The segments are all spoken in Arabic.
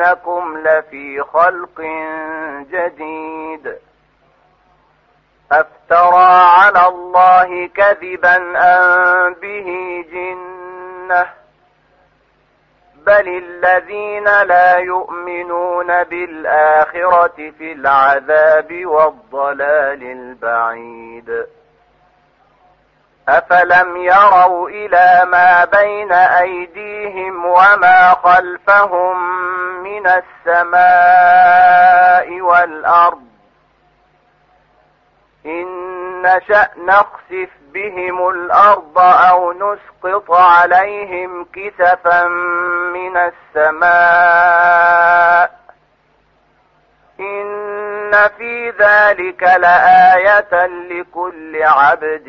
إنكم لفي خلق جديد. أفترى على الله كذبا أن به جنة؟ بل الذين لا يؤمنون بالآخرة في العذاب والضلال البعيد. أفلم يروا إلى ما بين أيديهم وما خلفهم من السماء والأرض إن نشأ نخسف بهم الأرض أو نسقط عليهم كسفا من السماء إن في ذلك لآية لكل عبد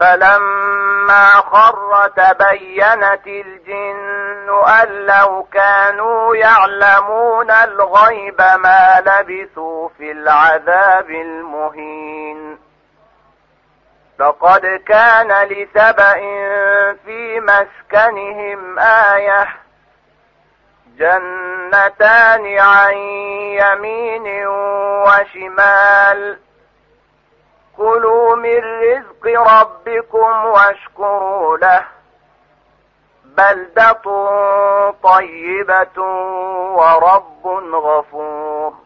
فلما خر تبينت الجن أن لو كانوا يعلمون الغيب ما لبثوا في العذاب المهين. لقد كان لسبأ في مسكنهم آية جنتان عن يمين وشمال. كلوا من رزق ربكم واشكروا له بلدة طيبة ورب غفور.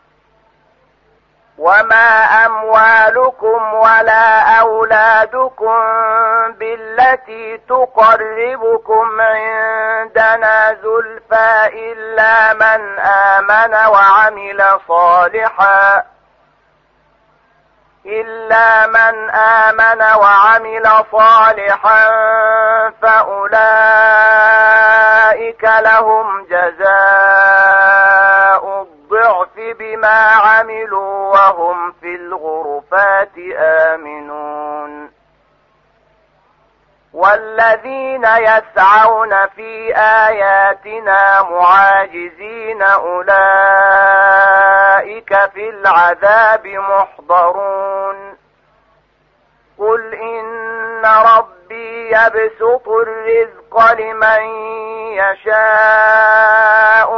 وما أموالكم ولا أولادكم بالتي تقربكم عندنا زلفى إلا من آمن وعمل صالحا إلا من آمن وعمل صالحا فأولئك لهم جزاء الضعف بما عملوا وهم في الغرفات آمنون. والذين يسعون في آياتنا معاجزين أولئك في العذاب محضرون. قل إن ربي يبسط الرزق لمن يشاء.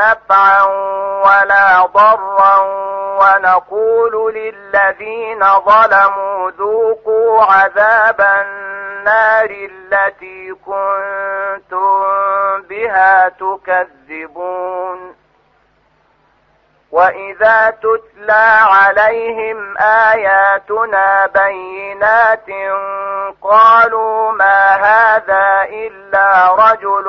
نفعا ولا ضرا ونقول للذين ظلموا ذوقوا عذاب النار التي كنتم بها تكذبون. وإذا تتلى عليهم آياتنا بينات قالوا ما هذا إلا رجل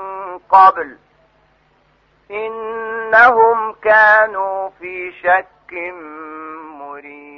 قبل. إنهم كانوا في شك مريد